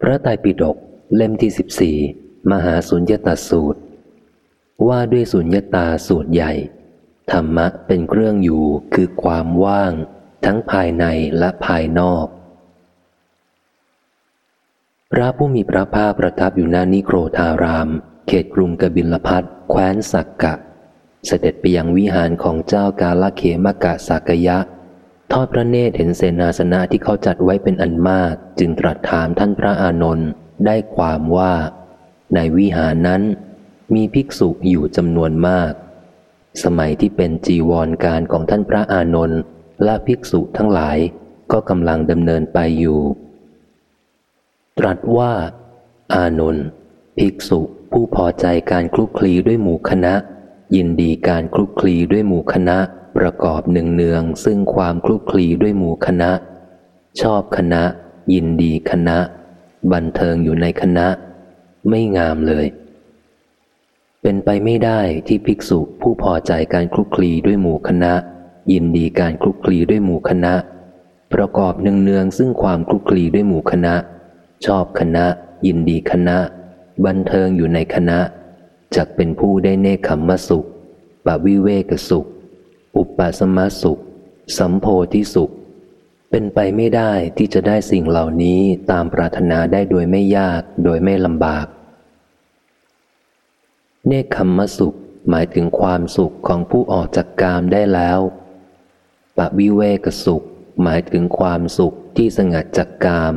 พระไตรปิฎกเล่มที่สิบสี่มหาสุญญตาสูตร ว่าด้วยสุญญตาสูตรใหญ่ ธรรมะเป็นเครื่องอยู่คือความว่าง ทั้งภายในและภายนอก พระผู้มีพระภาคประทับอยู่หน้านิโครธาราม เขตกรุงกบิลพัทแคว้นสักกะ เสด็จไปยังวิหารของเจ้ากาลเขมกะสักยะ ทอดพระเนตรเห็นเสนาสนะที่เขาจัดไว้เป็นอันมาก จึงตรัสถามท่านพระอานนท์ได้ความว่า ในวิหารนั้น มีภิกษุอยู่จำนวนมาก สมัยที่เป็นจีวรการของท่านพระอานนท์และภิกษุทั้งหลายก็กำลังดำเนินไปอยู่ ตรัสว่า อานนท์ภิกษุผู้พอใจการคลุกคลีด้วยหมู่คณะ ยินดีการคลุกคลีด้วยหมู่คณะ ประกอบหนึ่งเนืองซึ่งความคลุกคลีด้วยหมู่คณะ ชอบคณะ ยินดีคณะ บันเทิงอยู่ในคณะ ไม่งามเลย เป็นไปไม่ได้ที่ภิกษุผู้พอใจการคลุกคลีด้วยหมู่คณะ ยินดีการคลุกคลีด้วยหมู่คณะ ประกอบหนึ่งเนืองซึ่งความคลุกคลีด้วยหมู่คณะ ชอบคณะ ยินดีคณะ บันเทิงอยู่ในคณะจักเป็นผู้ได้เนคขมมสุขปวิเวกสุข อุปสมสุข สัมโพธิสุข เป็นไปไม่ได้ที่จะได้สิ่งเหล่านี้ตามปรารถนาได้โดยไม่ยากโดยไม่ลำบาก เนคขมมสุขหมายถึงความสุขของผู้ออกจากกามได้แล้วปวิเวกสุข หมายถึงความสุขที่สงัดจากกาม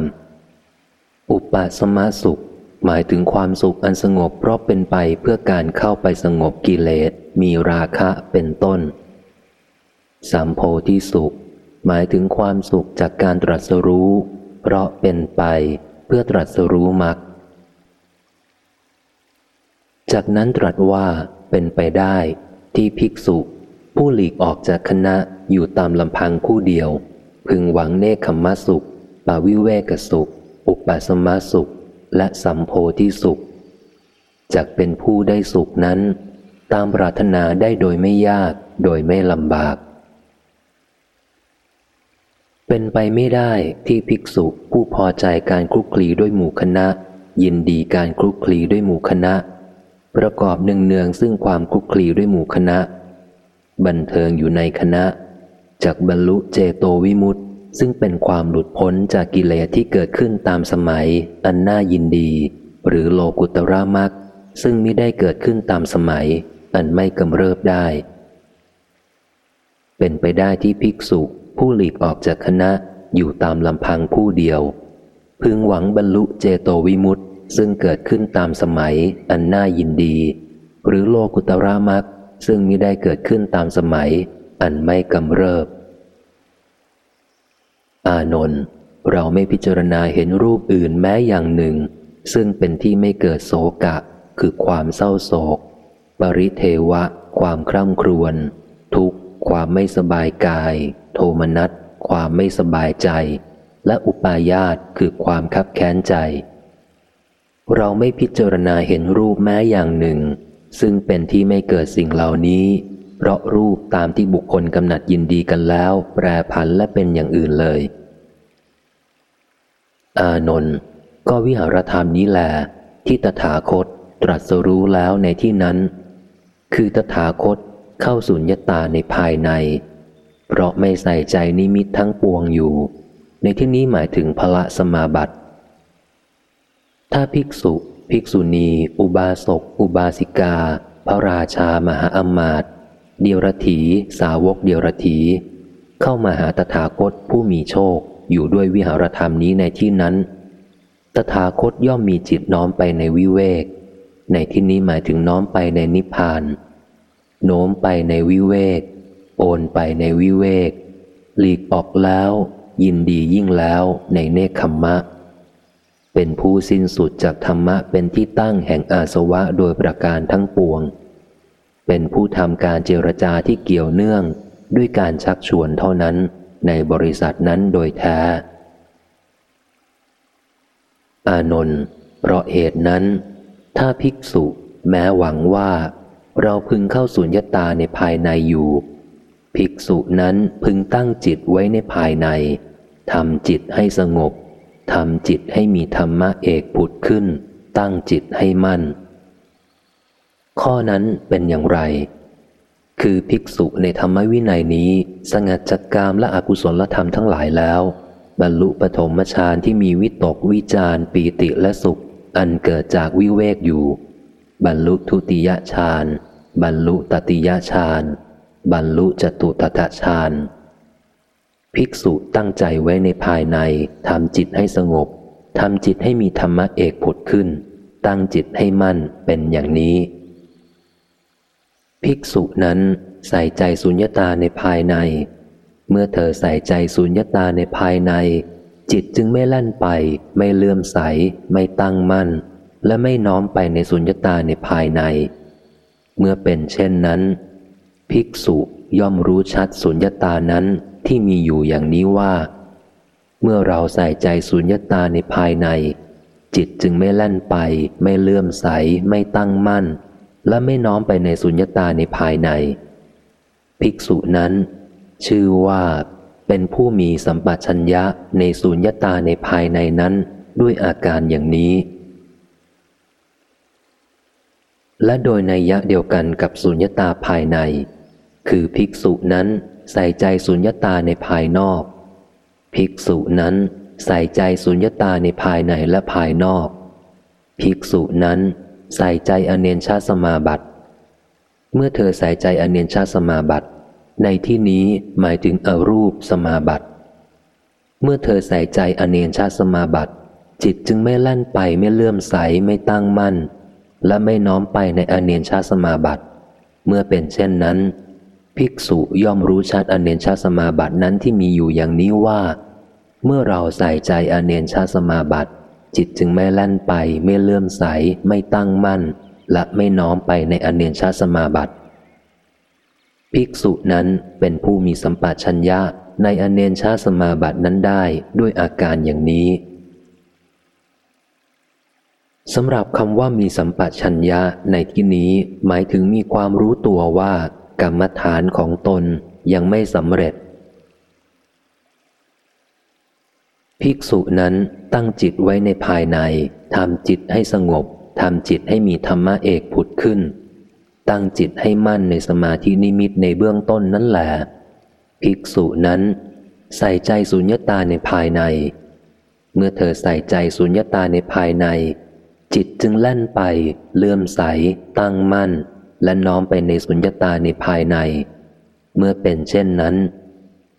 อุปสมสุขหมายถึงความสุขอันสงบเพราะเป็นไปเพื่อการเข้าไปสงบกิเลสมีราคะเป็นต้น สัมโพธิสุข หมายถึงความสุขจากการตรัสรู้ เพราะเป็นไปเพื่อตรัสรู้มรรคจากนั้นตรัสว่าเป็นไปได้ที่ภิกษุ ผู้หลีกออกจากคณะอยู่ตามลำพังผู้เดียว พึงหวังเนคขมสุข ปาวิเวกสุข อุปสมสุข และสัมโพธิสุขจากเป็นผู้ได้สุขนั้น ตามปรารถนาได้โดยไม่ยากโดยไม่ลำบาก เป็นไปไม่ได้ที่ภิกษุผู้พอใจการคลุกคลีด้วยหมู่คณะ ยินดีการคลุกคลีด้วยหมู่คณะ ประกอบหนึ่งเนืองซึ่งความคลุกคลีด้วยหมู่คณะ บันเทิงอยู่ในคณะจากบรรลุเจโตวิมุตติซึ่งเป็นความหลุดพ้นจากกิเลสที่เกิดขึ้นตามสมัย อันน่ายินดี หรือโลกุตระมักซึ่งไม่ได้เกิดขึ้นตามสมัย อันไม่กำเริบได้ เป็นไปได้ที่ภิกษุ ผู้หลีกออกจากคณะอยู่ตามลำพังผู้เดียว พึงหวังบรรลุเจโตวิมุตติซึ่งเกิดขึ้นตามสมัยอันน่ายินดี หรือโลกุตรามักซึ่งมิได้เกิดขึ้นตามสมัย อันไม่กำเริบ อานนท์เราไม่พิจารณาเห็นรูปอื่นแม้อย่างหนึ่ง ซึ่งเป็นที่ไม่เกิดโศกะ คือความเศร้าโศก ปริเทวะ ความคร่ำครวญ ทุก ความไม่สบายกาย โทมนัส ความไม่สบายใจ และอุปาญาตคือความคับแค้นใจ เราไม่พิจารณาเห็นรูปแม้อย่างหนึ่ง ซึ่งเป็นที่ไม่เกิดสิ่งเหล่านี้ เพราะรูปตามที่บุคคลกำหนัดยินดีกันแล้ว แปรผันและเป็นอย่างอื่นเลย อานนท์ก็วิหารธรรมนี้แหละที่ตถาคตตรัสรู้แล้วในที่นั้น คือตถาคต เข้าสุญญตาในภายใน เพราะไม่ใส่ใจนิมิตทั้งปวงอยู่ ในที่นี้หมายถึงพละสมาบัติ ถ้าภิกษุ ภิกษุณี อุบาสก อุบาสิกา พระราชามหาอมาตย์เดียรถี สาวกเดียรถี เข้ามาหาตถาคตผู้มีโชคอยู่ด้วยวิหารธรรมนี้ในที่นั้น ตถาคตย่อมมีจิตน้อมไปในวิเวก ในที่นี้หมายถึงน้อมไปในนิพพาน โน้มไปในวิเวก โอนไปในวิเวก หลีกออกแล้ว ยินดียิ่งแล้วในเนคขมมะ เป็นผู้สิ้นสุดจากธรรมะเป็นที่ตั้งแห่งอาสวะโดยประการทั้งปวง เป็นผู้ทำการเจรจาที่เกี่ยวเนื่องด้วยการชักชวนเท่านั้นในบริษัทนั้นโดยแท้ อานนท์เพราะเหตุนั้น ถ้าภิกษุแม้หวังว่า เราพึงเข้าสุญญตาในภายในอยู่ ภิกษุนั้นพึงตั้งจิตไว้ในภายในทำจิตให้สงบทำจิตให้มีธรรมะเอกผุดขึ้น ตั้งจิตให้มั่น ข้อนั้นเป็นอย่างไร คือภิกษุในธรรมวินัยนี้ สงัดจากกามและอกุศลธรรมทั้งหลายแล้ว บรรลุปฐมฌานที่มีวิตกวิจารปีติและสุข อันเกิดจากวิเวกอยู่ บรรลุทุติยฌาน บรรลุตติยฌาน บรรลุจตุตถฌาน ภิกษุตั้งใจไว้ในภายในทำจิตให้สงบทำจิตให้มีธรรมะเอกผุดขึ้น ตั้งจิตให้มั่นเป็นอย่างนี้ ภิกษุนั้นใส่ใจสุญญตาในภายใน เมื่อเธอใส่ใจสุญญตาในภายใน จิตจึงไม่ลั่นไป ไม่เลื่อมใส ไม่ตั้งมั่น และไม่น้อมไปในสุญญตาในภายใน เมื่อเป็นเช่นนั้น ภิกษุย่อมรู้ชัดสุญญตานั้นที่มีอยู่อย่างนี้ว่า เมื่อเราใส่ใจสุญญตาในภายใน จิตจึงไม่แล่นไป ไม่เลื่อมใส ไม่ตั้งมั่น และไม่น้อมไปในสุญญตาในภายใน ภิกษุนั้น ชื่อว่าเป็นผู้มีสัมปชัญญะในสุญญตาในภายในนั้นด้วยอาการอย่างนี้ และโดยในยะเดียวกันกับสุญญตาภายใน คือภิกษุนั้นใส่ใจสุญญตาในภายนอก ภิกษุนั้นใส่ใจสุญญตาในภายในและภายนอก ภิกษุนั้นใส่ใจอเนนชาสมาบัติ เมื่อเธอใส่ใจอเนนชาสมาบัติ ในที่นี้หมายถึงอรูปสมาบัติ เมื่อเธอใส่ใจอเนนชาสมาบัติ จิตจึงไม่ลั่นไปไม่เลื่อมใสไม่ตั้งมั่น และไม่น้อมไปในอเนนชาสมาบัติ เมื่อเป็นเช่นนั้น ภิกษุย่อมรู้ชัดอเนนชาสมาบัตินั้นที่มีอยู่อย่างนี้ว่า เมื่อเราใส่ใจอเนนชาสมาบัติ จิตจึงไม่แล่นไป ไม่เลื่อมใส ไม่ตั้งมั่น และไม่น้อมไปในอเนนชาสมาบัติ ภิกษุนั้นเป็นผู้มีสัมปชัญญะในอเนนชาสมาบัตินั้นได้ด้วยอาการอย่างนี้ สำหรับคำว่ามีสัมปชัญญะในที่นี้หมายถึงมีความรู้ตัวว่ากรรมฐานของตนยังไม่สำเร็จ ภิกษุนั้นตั้งจิตไว้ในภายในทำจิตให้สงบทำจิตให้มีธรรมะเอกผุดขึ้น ตั้งจิตให้มั่นในสมาธินิมิตในเบื้องต้นนั่นแหละภิกษุนั้น ใส่ใจสุญญตาในภายใน เมื่อเธอใส่ใจสุญญตาในภายใน จิตจึงแล่นไป เลื่อมใส ตั้งมั่น และน้อมไปในสุญญตาในภายใน เมื่อเป็นเช่นนั้น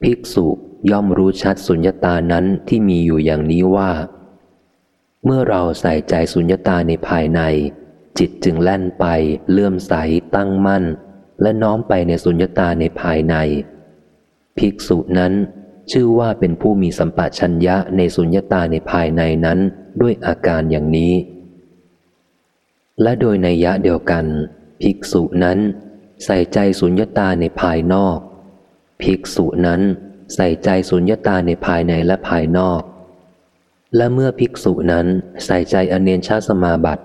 ภิกษุย่อมรู้ชัดสุญญตานั้นที่มีอยู่อย่างนี้ว่า เมื่อเราใส่ใจสุญญตาในภายใน จิตจึงแล่นไป เลื่อมใส ตั้งมั่น และน้อมไปในสุญญตาในภายใน ภิกษุนั้นชื่อว่าเป็นผู้มีสัมปชัญญะในสุญญตาในภายในนั้นด้วยอาการอย่างนี้ และโดยในยะเดียวกัน ภิกษุนั้น ใส่ใจสุญญตาในภายนอก ภิกษุนั้นใส่ใจสุญญตาในภายในและภายนอก และเมื่อภิกษุนั้นใส่ใจอเนนชาสมาบัติ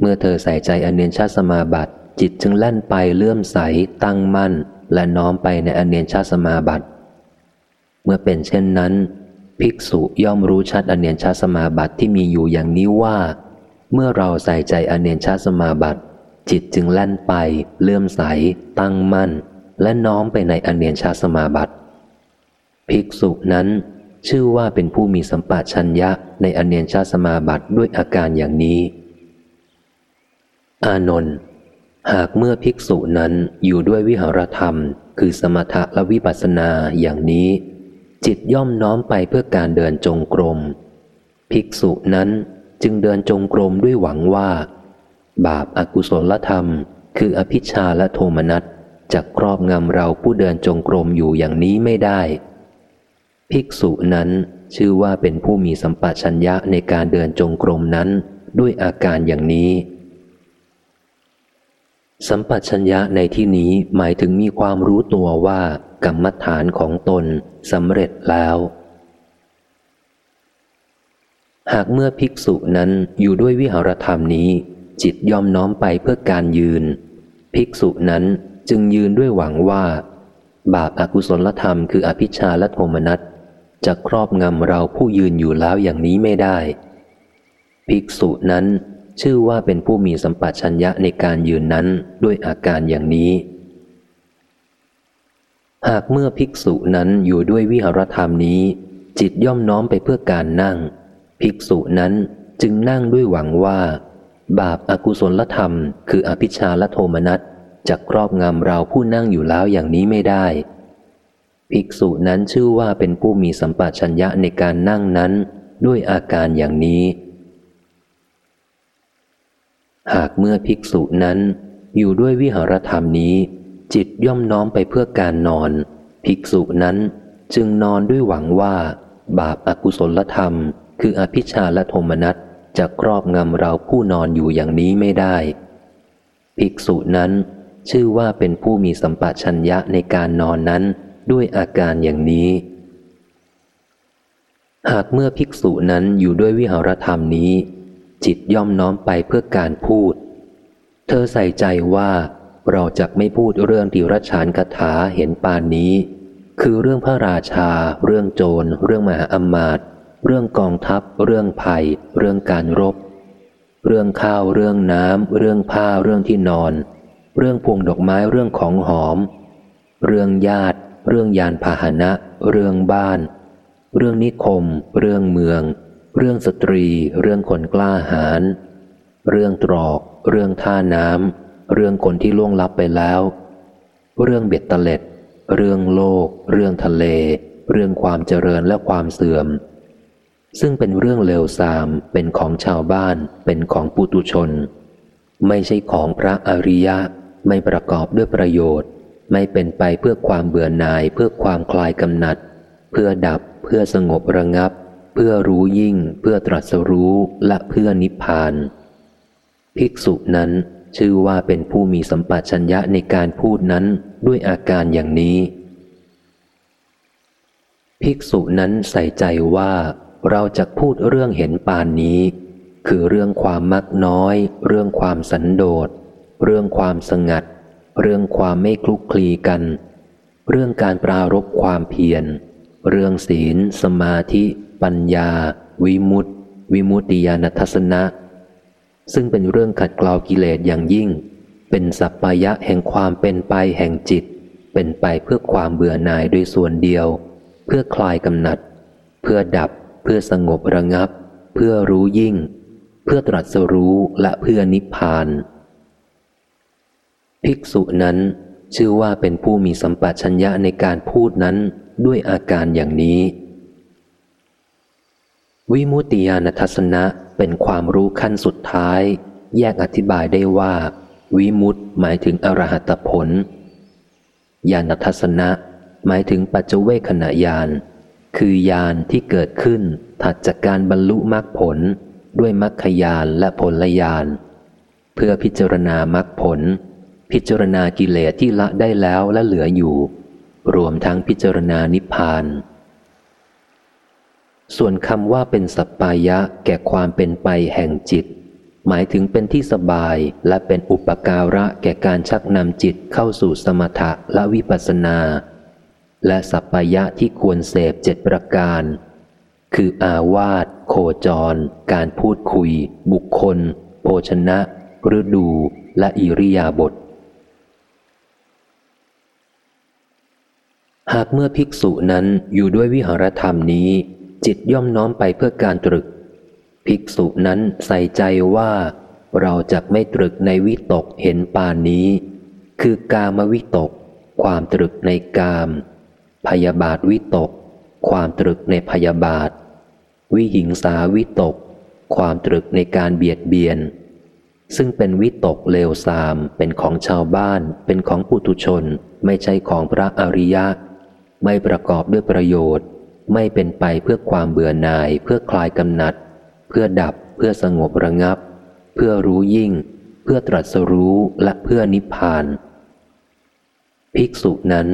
เมื่อเธอใส่ใจอเนนชาสมาบัติ จิตจึงแล่นไปเลื่อมใสตั้งมั่น และน้อมไปในอเนนชาสมาบัติ เมื่อเป็นเช่นนั้น ภิกษุย่อมรู้ชัดอเนนชาสมาบัติที่มีอยู่อย่างนี้ว่า เมื่อเราใส่ใจอเนนชาสมาบัติ จิตจึงแล่นไป เลื่อมใส ตั้งมั่น และน้อมไปในอเนียนชาสมาบัติ ภิกษุนั้น ชื่อว่าเป็นผู้มีสัมปชัญญะในอเนียนชาสมาบัติด้วยอาการอย่างนี้ อานนท์หากเมื่อภิกษุนั้นอยู่ด้วยวิหารธรรม คือสมถะและวิปัสสนาอย่างนี้ จิตย่อมน้อมไปเพื่อการเดินจงกรม ภิกษุนั้น จึงเดินจงกรมด้วยหวังว่า บาปอากุศลธรรม คืออภิชาและโทมนัสจะครอบงำเราผู้เดินจงกรมอยู่อย่างนี้ไม่ได้ ภิกษุนั้นชื่อว่าเป็นผู้มีสัมปชัญญะในการเดินจงกรมนั้นด้วยอาการอย่างนี้ สัมปชัญญะในที่นี้หมายถึงมีความรู้ตัวว่ากรรมฐานของตนสำเร็จแล้ว หากเมื่อภิกษุนั้นอยู่ด้วยวิหารธรรมนี้ จิตยอมน้อมไปเพื่อการยืน ภิกษุนั้นจึงยืนด้วยหวังว่า บาปอากุศลธรรมคืออภิชาและโทมนัสจะครอบงำเราผู้ยืนอยู่แล้วอย่างนี้ไม่ได้ ภิกษุนั้นชื่อว่าเป็นผู้มีสัมปชัญญะในการยืนนั้นด้วยอาการอย่างนี้ หากเมื่อภิกษุนั้นอยู่ด้วยวิหารธรรมนี้ จิตย่อมน้อมไปเพื่อการนั่ง ภิกษุนั้นจึงนั่งด้วยหวังว่า บาปอากุศลธรรม คืออภิชาและโทมนัสจะครอบงำเราผู้นั่งอยู่แล้วอย่างนี้ไม่ได้ ภิกษุนั้นชื่อว่าเป็นผู้มีสัมปชัญญะในการนั่งนั้นด้วยอาการอย่างนี้ หากเมื่อภิกษุนั้นอยู่ด้วยวิหารธรรมนี้ จิตย่อมน้อมไปเพื่อการนอน ภิกษุนั้นจึงนอนด้วยหวังว่า บาปอากุศลธรรม คืออภิชาและโทมนัสจะครอบงำเราผู้นอนอยู่อย่างนี้ไม่ได้ ภิกษุนั้น ชื่อว่าเป็นผู้มีสัมปชัญญะในการนอนนั้นด้วยอาการอย่างนี้ หากเมื่อภิกษุนั้นอยู่ด้วยวิหารธรรมนี้ จิตย่อมน้อมไปเพื่อการพูด เธอใส่ใจว่าเราจะไม่พูดเรื่องดิรัชานคาถาเห็นปานนี้ คือเรื่องพระราชา เรื่องโจร เรื่องมหาอมาตย์ เรื่องกองทัพ เรื่องภัย เรื่องการรบ เรื่องข้าว เรื่องน้ำ เรื่องผ้า เรื่องที่นอน เรื่องพวงดอกไม้ เรื่องของหอม เรื่องญาติ เรื่องยานพาหนะ เรื่องบ้าน เรื่องนิคม เรื่องเมือง เรื่องสตรี เรื่องคนกล้าหาญ เรื่องตรอก เรื่องท่าน้ำ เรื่องคนที่ล่วงลับไปแล้ว เรื่องเบ็ดตะเล็ด เรื่องโลก เรื่องทะเล เรื่องความเจริญและความเสื่อม ซึ่งเป็นเรื่องเลวทราม เป็นของชาวบ้าน เป็นของปุตุชน ไม่ใช่ของพระอริยะ ไม่ประกอบด้วยประโยชน์ ไม่เป็นไปเพื่อความเบื่อหน่าย เพื่อความคลายกำหนัด เพื่อดับ เพื่อสงบระงับ เพื่อรู้ยิ่ง เพื่อตรัสรู้และเพื่อนิพพาน ภิกษุนั้นชื่อว่าเป็นผู้มีสัมปชัญญะในการพูดนั้นด้วยอาการอย่างนี้ ภิกษุนั้นใส่ใจว่า เราจะพูดเรื่องเห็นปานนี้ คือเรื่องความมักน้อย เรื่องความสันโดษ เรื่องความสงัด เรื่องความไม่คลุกคลีกัน เรื่องการปรารบความเพียร เรื่องศีล สมาธิ ปัญญา วิมุตติ วิมุตติญาณทัศนะ ซึ่งเป็นเรื่องขัดเกลากิเลสอย่างยิ่ง เป็นสัพพยะแห่งความเป็นไปแห่งจิต เป็นไปเพื่อความเบื่อหน่ายโดยส่วนเดียว เพื่อคลายกำหนัด เพื่อดับ เพื่อสงบระงับ เพื่อรู้ยิ่ง เพื่อตรัสรู้และเพื่อนิพพาน ภิกษุนั้นชื่อว่าเป็นผู้มีสัมปชัญญะในการพูดนั้นด้วยอาการอย่างนี้ วิมุตติญาณทัศนะเป็นความรู้ขั้นสุดท้าย แยกอธิบายได้ว่า วิมุตติหมายถึงอรหัตผล ญาณทัศนะหมายถึงปัจเจเวขณะญาณ คือญาณที่เกิดขึ้นถัดจากการบรรลุมรรคผลด้วยมรรคญาณและผลญาณเพื่อพิจารณามรรคผล พิจารณากิเลสที่ละได้แล้วและเหลืออยู่ รวมทั้งพิจารณานิพพาน ส่วนคำว่าเป็นสัปปายะแก่ความเป็นไปแห่งจิต หมายถึงเป็นที่สบายและเป็นอุปการะแก่การชักนำจิตเข้าสู่สมถะและวิปัสสนา และสัปปายะที่ควรเสพเจ็ดประการ คืออาวาสโคจร การพูดคุย บุคคล โภชนะฤดูและอิริยาบถหากเมื่อภิกษุนั้นอยู่ด้วยวิหารธรรมนี้ จิตย่อมน้อมไปเพื่อการตรึก ภิกษุนั้นใส่ใจว่า เราจะไม่ตรึกในวิตกเห็นปานนี้ คือกามวิตก ความตรึกในกาม พยาบาทวิตก ความตรึกในพยาบาท วิหิงสาวิตก ความตรึกในการเบียดเบียน ซึ่งเป็นวิตกเลวทราม เป็นของชาวบ้าน เป็นของปุถุชน ไม่ใช่ของพระอริยะ ไม่ประกอบด้วยประโยชน์ ไม่เป็นไปเพื่อความเบื่อหน่าย เพื่อคลายกำหนัด เพื่อดับ เพื่อสงบระงับ เพื่อรู้ยิ่ง เพื่อตรัสรู้และเพื่อนิพพาน ภิกษุนั้น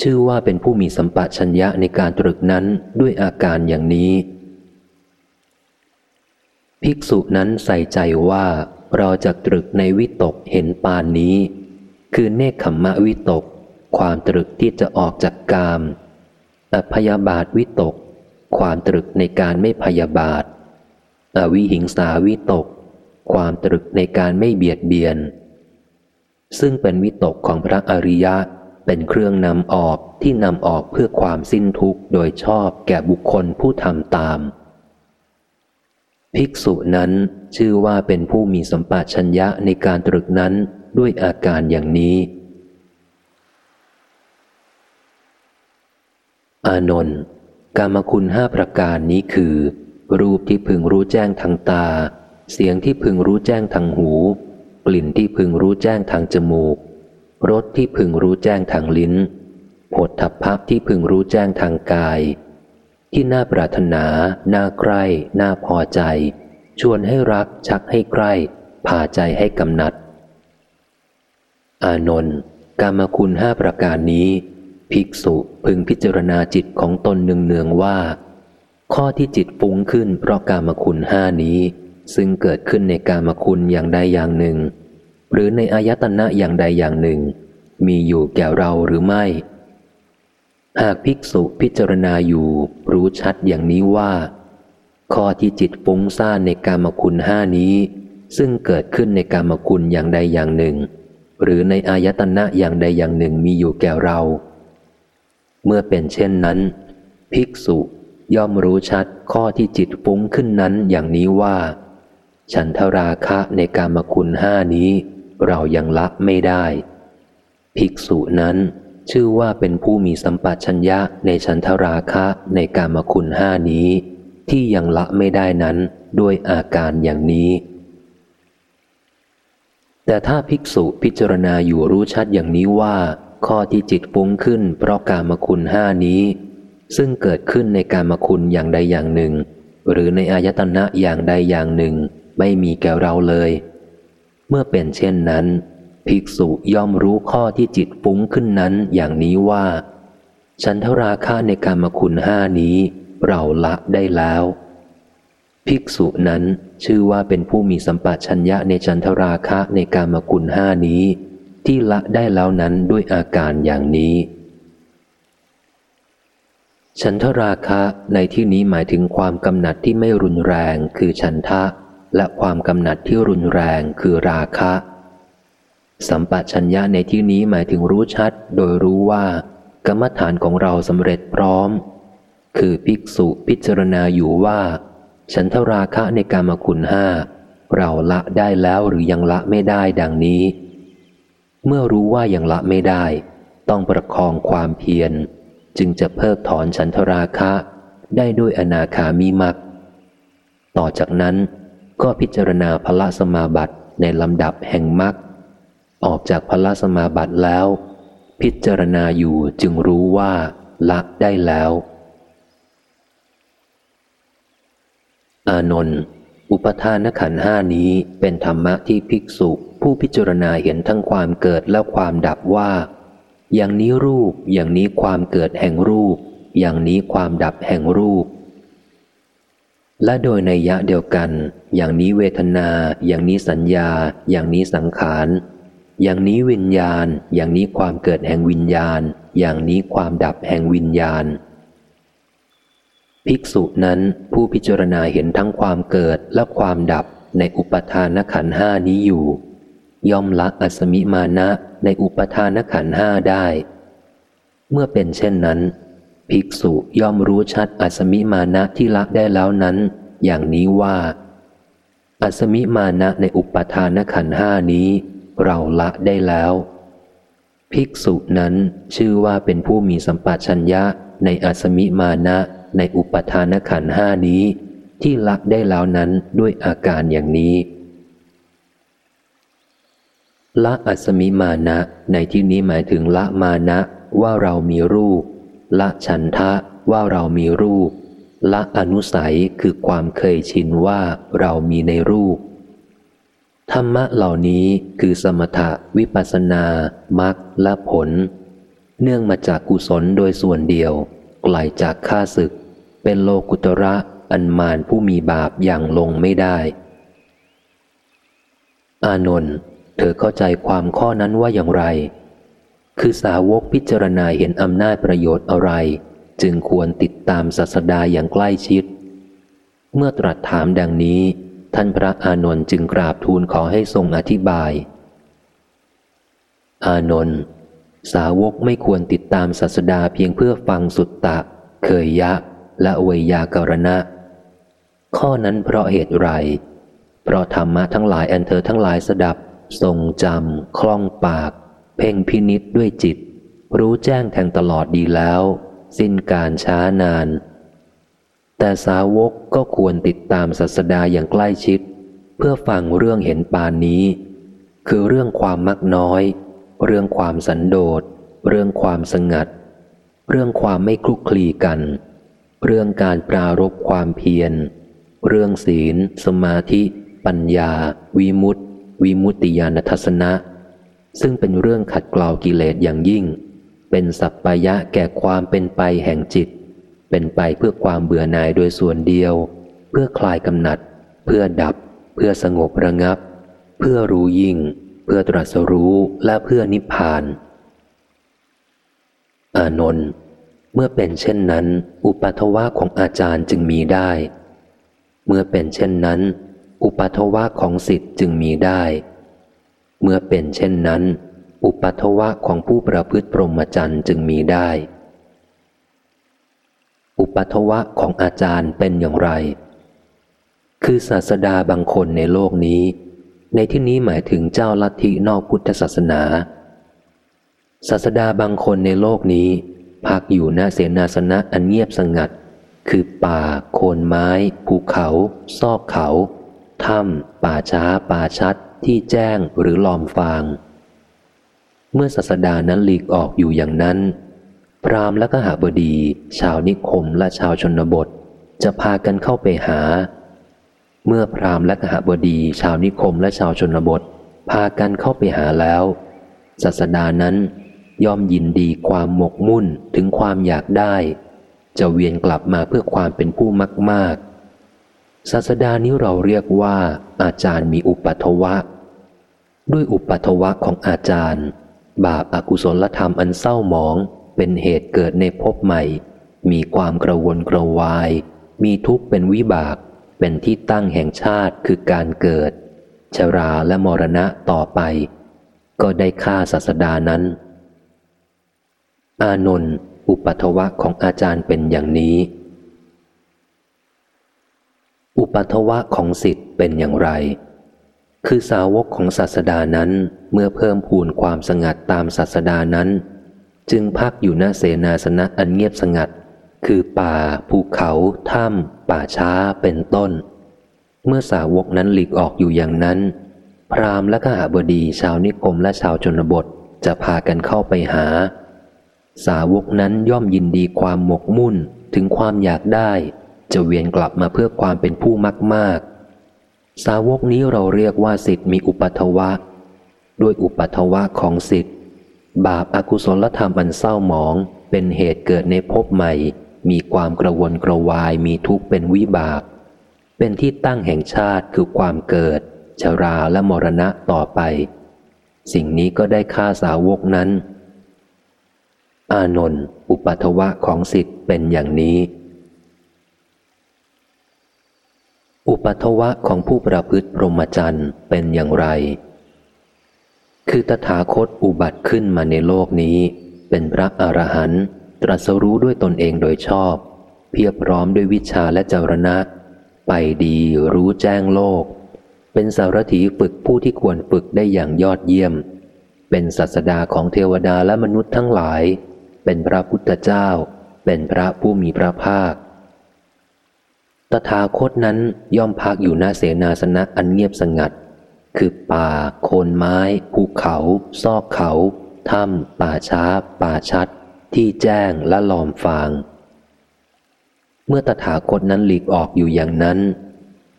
ชื่อว่าเป็นผู้มีสัมปชัญญะในการตรึกนั้นด้วยอาการอย่างนี้ ภิกษุนั้นใส่ใจว่าเราจะตรึกในวิตกเห็นปานนี้ คือเนคขมมะวิตก ความตรึกที่จะออกจากกามแต่พยาบาทวิตก ความตรึกในการไม่พยาบาท อวิหิงสาวิตก ความตรึกในการไม่เบียดเบียน ซึ่งเป็นวิตกของพระอริยะ เป็นเครื่องนำออกที่นำออกเพื่อความสิ้นทุกข์โดยชอบแก่บุคคลผู้ทำตาม ภิกษุนั้นชื่อว่าเป็นผู้มีสัมปชัญญะในการตรึกนั้นด้วยอาการอย่างนี้ อานนท์กามคุณห้าประการนี้คือ รูปที่พึงรู้แจ้งทางตา เสียงที่พึงรู้แจ้งทางหู กลิ่นที่พึงรู้แจ้งทางจมูก รสที่พึงรู้แจ้งทางลิ้นผลทัพพับที่พึงรู้แจ้งทางกาย ที่น่าปรารถนา น่าใกล้ น่าพอใจ ชวนให้รักชักให้ใกล้พาใจให้กำนัด อานนท์กามคุณห้าประการนี้ ภิกษุพึงพิจารณาจิตของตนเนืองๆว่า ข้อที่จิตฟุ้งขึ้นเพราะกามคุณห้านี้ ซึ่งเกิดขึ้นในกามคุณอย่างใดอย่างหนึ่ง หรือในอายตนะอย่างใดอย่างหนึ่ง มีอยู่แก่เราหรือไม่ หากภิกษุพิจารณาอยู่รู้ชัดอย่างนี้ว่า ข้อที่จิตฟุ้งซ่านในกามคุณห้านี้ ซึ่งเกิดขึ้นในกามคุณอย่างใดอย่างหนึ่ง หรือในอายตนะอย่างใดอย่างหนึ่งมีอยู่แก่เรา เมื่อเป็นเช่นนั้น ภิกษุย่อมรู้ชัดข้อที่จิตฟุ้งขึ้นนั้นอย่างนี้ว่า ฉันทราคะในกามคุณห้านี้ เรายังละไม่ได้ ภิกษุนั้นชื่อว่าเป็นผู้มีสัมปชัญญะในฉันทราคะในกามคุณห้านี้ ที่ยังละไม่ได้นั้นด้วยอาการอย่างนี้ แต่ถ้าภิกษุพิจารณาอยู่รู้ชัดอย่างนี้ว่า ข้อที่จิตฟุ้งขึ้น เพราะกามคุณห้านี้ ซึ่งเกิดขึ้นในกามคุณอย่างใดอย่างหนึ่ง หรือในอายตนะอย่างใดอย่างหนึ่ง ไม่มีแก่เราเลย เมื่อเป็นเช่นนั้น ภิกษุย่อมรู้ข้อที่จิตฟุ้งขึ้นนั้นอย่างนี้ว่า ฉันทราคะในการมคุณห้านี้ เราละได้แล้ว ภิกษุนั้นชื่อว่าเป็นผู้มีสัมปชัญญะในฉันทราคะในการมคุณห้านี้ ที่ละได้แล้วนั้นด้วยอาการอย่างนี้ฉันทราคะในที่นี้หมายถึงความกำหนัดที่ไม่รุนแรงคือฉันทะ และความกำหนัดที่รุนแรงคือราคะ สัมปชัญญะในที่นี้หมายถึงรู้ชัด โดยรู้ว่ากรรมฐานของเราสำเร็จพร้อม คือภิกษุพิจารณาอยู่ว่า ฉันทราคะในกามคุณห้าเราละได้แล้วหรือยังละไม่ได้ดังนี้ เมื่อรู้ว่ายังละไม่ได้ ต้องประคองความเพียร จึงจะเพิกถอนฉันทราคะได้ด้วยอนาคามีมักต่อจากนั้น ก็พิจารณาพละสมาบัติในลำดับแห่งมรรคออกจากพละสมาบัติแล้ว พิจารณาอยู่จึงรู้ว่าละได้แล้ว อานนท์อุปทานขันห้านี้เป็นธรรมะที่ภิกษุผู้พิจารณาเห็นทั้งความเกิดและความดับว่า อย่างนี้รูปอย่างนี้ความเกิดแห่งรูป อย่างนี้ความดับแห่งรูป และโดยในยะเดียวกัน อย่างนี้เวทนา อย่างนี้สัญญา อย่างนี้สังขาร อย่างนี้วิญญาณ อย่างนี้ความเกิดแห่งวิญญาณ อย่างนี้ความดับแห่งวิญญาณ ภิกษุนั้นผู้พิจารณาเห็นทั้งความเกิดและความดับในอุปทานขันห้านี้อยู่ ย่อมละอัสมิมานะในอุปทานขันห้าได้ เมื่อเป็นเช่นนั้น ภิกษุย่อมรู้ชัดอัสมิมานะที่ละได้แล้วนั้น อย่างนี้ว่า อัสมิมานะในอุปทานขันห้านี้ เราละได้แล้ว ภิกษุนั้นชื่อว่าเป็นผู้มีสัมปชัญญะในอัสมิมานะในอุปทานขันห้านี้ ที่ละได้แล้วนั้นด้วยอาการอย่างนี้ละอัสมิมานะ ในที่นี้หมายถึงละมานะว่าเรามีรูป ละฉันทะว่าเรามีรูป ละอนุสัยคือความเคยชินว่าเรามีในรูป ธรรมะเหล่านี้คือสมถะวิปัสนามรรคและผล เนื่องมาจากกุศลโดยส่วนเดียวไกลจากข้าศึก เป็นโลกุตระอันมานผู้มีบาปอย่างลงไม่ได้ อานนท์เธอเข้าใจความข้อนั้นว่าอย่างไร คือสาวกพิจารณาเห็นอำนาจประโยชน์อะไร จึงควรติดตามศาสดาอย่างใกล้ชิด เมื่อตรัสถามดังนี้ ท่านพระอานนท์จึงกราบทูลขอให้ทรงอธิบาย อานนท์สาวกไม่ควรติดตามศาสดาเพียงเพื่อฟังสุตตะ เคยยะ และเวยากรณะ ข้อนั้นเพราะเหตุไร เพราะธรรมะทั้งหลายอันเธอทั้งหลายสดับ ทรงจำคล่องปาก พ่งพินิษด้วยจิต รู้แจ้งแทงตลอดดีแล้ว สิ้นการช้านาน แต่สาวกก็ควรติดตามศาสดาอย่างใกล้ชิด เพื่อฟังเรื่องเห็นปานนี้ คือเรื่องความมักน้อย เรื่องความสันโดษ เรื่องความสงัด เรื่องความไม่คลุกคลีกัน เรื่องการปรารบความเพียร เรื่องศีล สมาธิ ปัญญาวิมุตติวิมุตติญาณทัศนะ ซึ่งเป็นเรื่องขัดเกลากิเลสอย่างยิ่ง เป็นสัพพยะแก่ความเป็นไปแห่งจิต เป็นไปเพื่อความเบื่อหน่ายโดยส่วนเดียว เพื่อคลายกำหนัด เพื่อดับ เพื่อสงบระงับ เพื่อรู้ยิ่ง เพื่อตรัสรู้และเพื่อนิพพาน อานนท์เมื่อเป็นเช่นนั้น อุปัทวะของอาจารย์จึงมีได้ เมื่อเป็นเช่นนั้น อุปัทวะของสิทธิ์จึงมีได้ เมื่อเป็นเช่นนั้น อุปัทวะของผู้ประพฤติพรหมจรรย์จึงมีได้ อุปัทวะของอาจารย์เป็นอย่างไร คือศาสดาบางคนในโลกนี้ ในที่นี้หมายถึงเจ้าลัทธินอกพุทธศาสนา ศาสดาบางคนในโลกนี้พักอยู่ณเสนาสนะอันเงียบสงัด คือป่า โคนไม้ ภูเขา ซอกเขา ถ้ำ ป่าช้า ป่าชัด ที่แจ้งหรือลอมฟาง เมื่อศาสดานั้นหลีกออกอยู่อย่างนั้น พรามและกหาบดี ชาวนิคมและชาวชนบท จะพากันเข้าไปหา เมื่อพรามและกหบดี ชาวนิคมและชาวชนบท พากันเข้าไปหาแล้วศาสดานั้นย่อมยินดีความหมกมุ่นถึงความอยากได้ จะเวียนกลับมาเพื่อความเป็นผู้มากมาก ศาสดานี้เราเรียกว่า อาจารย์มีอุปัทวะ ด้วยอุปัทวะของอาจารย์ บาปอากุศลธรรมอันเศร้าหมองเป็นเหตุเกิดในภพใหม่ มีความกระวนกระวาย มีทุกข์เป็นวิบาก เป็นที่ตั้งแห่งชาติคือการเกิด ชราและมรณะต่อไป ก็ได้ฆ่าศาสดานั้น อานนท์อุปัทวะของอาจารย์เป็นอย่างนี้ อุปัทวะของสิทธิ์เป็นอย่างไร คือสาวกของศาสดานั้นเมื่อเพิ่มพูนความสงัดตามศาสดานั้น จึงพักอยู่หน้าเสนาสนะอันเงียบสงัด คือป่า ภูเขา ถ้ำ ป่าช้าเป็นต้น เมื่อสาวกนั้นหลีกออกอยู่อย่างนั้น พราหมณ์และข้าบดีชาวนิคมและชาวชนบทจะพากันเข้าไปหา สาวกนั้นย่อมยินดีความหมกมุ่นถึงความอยากได้ จะเวียนกลับมาเพื่อความเป็นผู้มากมากสาวกนี้เราเรียกว่าสิทธิ์มีอุปัทวะ ด้วยอุปัทวะของสิทธิ์บาปอากุศลธรรมอันเศร้าหมองเป็นเหตุเกิดในภพใหม่ มีความกระวนกระวายมีทุกข์เป็นวิบาก เป็นที่ตั้งแห่งชาติคือความเกิด ชราและมรณะต่อไป สิ่งนี้ก็ได้ฆ่าสาวกนั้น อานนท์อุปัทวะของสิทธิ์เป็นอย่างนี้ อุปัทวะของผู้ประพฤติพรหมจรรย์เป็นอย่างไร คือตถาคตอุบัติขึ้นมาในโลกนี้ เป็นพระอรหันต์ตรัสรู้ด้วยตนเองโดยชอบ เพียบพร้อมด้วยวิชาและจรณะ ไปดีรู้แจ้งโลก เป็นสารถีฝึกผู้ที่ควรฝึกได้อย่างยอดเยี่ยม เป็นศาสดาของเทวดาและมนุษย์ทั้งหลาย เป็นพระพุทธเจ้า เป็นพระผู้มีพระภาค ตถาคตนั้นย่อมพักอยู่หน้าเสนาสนะอันเงียบสงัด คือป่า โคนไม้ ภูเขา ซอกเขา ถ้ำป่าช้า ป่าชัด ที่แจ้งและหลอมฟาง เมื่อตถาคตนั้นหลีกออกอยู่อย่างนั้น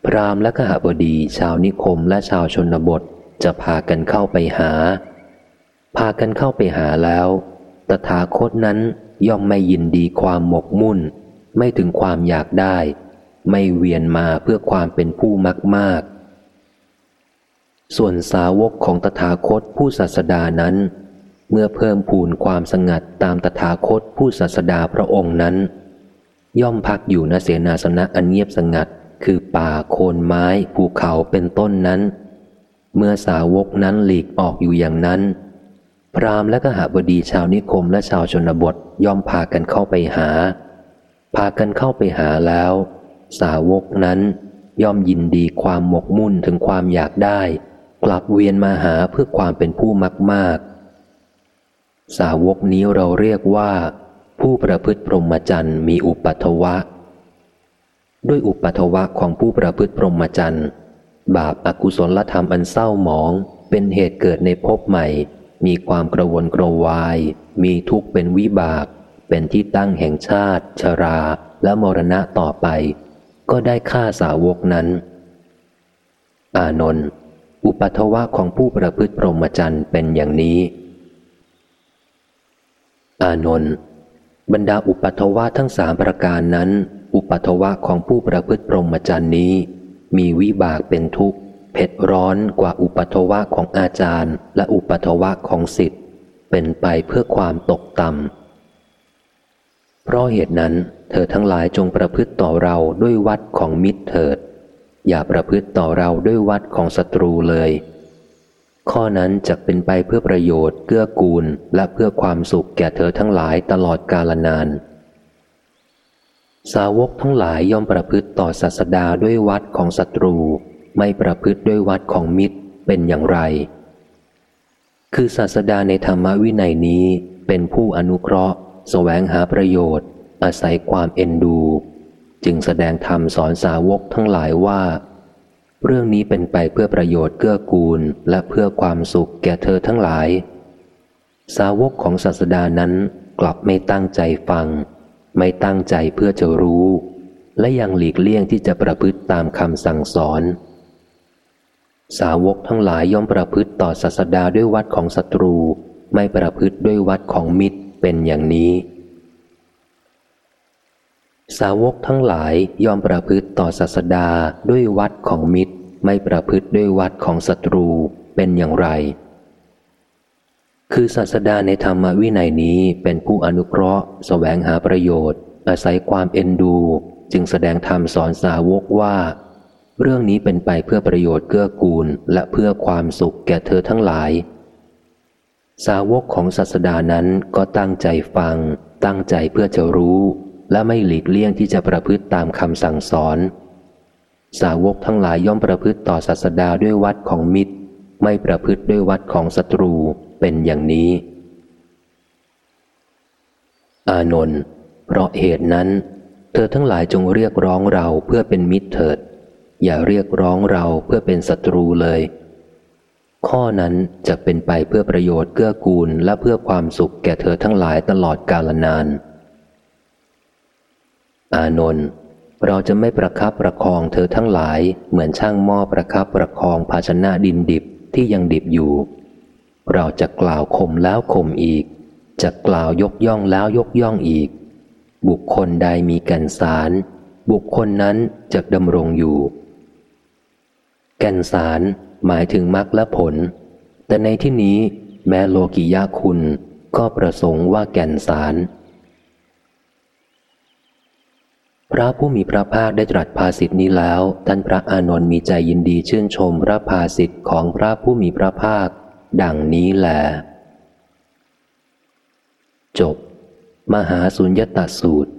พรามและขหบดี ชาวนิคมและชาวชนบทจะพากันเข้าไปหา พากันเข้าไปหาแล้ว ตถาคตนั้นย่อมไม่ยินดีความหมกมุ่น ไม่ถึงความอยากได้ ไม่เวียนมาเพื่อความเป็นผู้มักมาก ส่วนสาวกของตถาคตผู้ศาสดานั้น เมื่อเพิ่มพูนความสงัดตามตถาคตผู้ศาสดาพระองค์นั้น ย่อมพักอยู่ณเสนาสนะอันเงียบสงัด คือป่าโคนไม้ภูเขาเป็นต้นนั้น เมื่อสาวกนั้นหลีกออกอยู่อย่างนั้น พรามและกหบดีชาวนิคมและชาวชนบทย่อมพากันเข้าไปหา พากันเข้าไปหาแล้ว สาวกนั้น ย่อมยินดีความหมกมุ่นถึงความอยากได้ กลับเวียนมาหาเพื่อความเป็นผู้มากมากสาวกนี้เราเรียกว่า ผู้ประพฤติพรหมจรรย์มีอุปัทวะ ด้วยอุปัทวะของผู้ประพฤติพรหมจรรย์บาปอากุศลธรรมอันเศร้าหมอง เป็นเหตุเกิดในภพใหม่ มีความกระวนกระวาย มีทุกข์เป็นวิบาก เป็นที่ตั้งแห่งชาติ ชรา และมรณะต่อไป ก็ได้ฆ่าสาวกนั้น อานนท์อุปัทวะของผู้ประพฤติพรหมจรรย์เป็นอย่างนี้ อานนท์บรรดาอุปัทวะทั้งสามประการนั้น อุปัทวะของผู้ประพฤติพรหมจรรย์นี้ มีวิบากเป็นทุกข์เผ็ดร้อนกว่าอุปัทวะของอาจารย์ และอุปัทวะของสิทธิ์เป็นไปเพื่อความตกต่ำเพราะเหตุนั้น เธอทั้งหลายจงประพฤติต่อเราด้วยวัดของมิตรเถิด อย่าประพฤติต่อเราด้วยวัดของศัตรูเลย ข้อนั้นจะเป็นไปเพื่อประโยชน์เกื้อกูลและเพื่อความสุขแก่เธอทั้งหลายตลอดกาลนาน สาวกทั้งหลายย่อมประพฤติต่อศาสดาด้วยวัดของศัตรู ไม่ประพฤติด้วยวัดของมิตรเป็นอย่างไร คือศาสดาในธรรมวินัยนี้เป็นผู้อนุเคราะห์แสวงหาประโยชน์ อาศัยความเอ็นดู จึงแสดงธรรมสอนสาวกทั้งหลายว่า เรื่องนี้เป็นไปเพื่อประโยชน์เกื้อกูลและเพื่อความสุขแก่เธอทั้งหลาย สาวกของศาสดานั้นกลับไม่ตั้งใจฟัง ไม่ตั้งใจเพื่อจะรู้ และยังหลีกเลี่ยงที่จะประพฤติตามคำสั่งสอน สาวกทั้งหลายย่อมประพฤติต่อศาสดาด้วยวัดของศัตรู ไม่ประพฤติด้วยวัดของมิตรเป็นอย่างนี้ สาวกทั้งหลายยอมประพฤติต่อศาสดาด้วยวัดของมิตร ไม่ประพฤติด้วยวัดของศัตรูเป็นอย่างไร คือศาสดาในธรรมวินัยนี้เป็นผู้อนุเคราะห์สแสวงหาประโยชน์ อาศัยความเอ็นดู จึงแสดงธรรมสอนสาวกว่า เรื่องนี้เป็นไปเพื่อประโยชน์เกื้อกูล และเพื่อความสุขแก่เธอทั้งหลาย สาวกของศาสดานั้นก็ตั้งใจฟัง ตั้งใจเพื่อจะรู้ และไม่หลีกเลี่ยงที่จะประพฤติตามคำสั่งสอน สาวกทั้งหลายย่อมประพฤติต่อศาสดาด้วยวัดของมิตร ไม่ประพฤติด้วยวัดของศัตรูเป็นอย่างนี้ อานนท์เพราะเหตุนั้น เธอทั้งหลายจงเรียกร้องเราเพื่อเป็นมิตรเถิด อย่าเรียกร้องเราเพื่อเป็นศัตรูเลย ข้อนั้นจะเป็นไปเพื่อประโยชน์เกื้อกูลและเพื่อความสุขแก่เธอทั้งหลายตลอดกาลนาน อานนท์เราจะไม่ประคับประคองเธอทั้งหลายเหมือนช่างหม้อประคับประคองภาชนะดินดิบที่ยังดิบอยู่ เราจะกล่าวข่มแล้วข่มอีก จะกล่าวยกย่องแล้วยกย่องอีก บุคคลใดมีกันสาร บุคคลนั้นจะดำรงอยู่แก่นสารหมายถึงมรรคและผล แต่ในที่นี้แม้โลกิยาคุณก็ประสงค์ว่าแก่นสาร พระผู้มีพระภาคได้ตรัสภาสิทธินี้แล้ว ท่านพระอานนท์มีใจยินดีชื่นชมพระภาสิทธิ์ของพระผู้มีพระภาค ดังนี้แหลจบ มหาสุญญตสูตร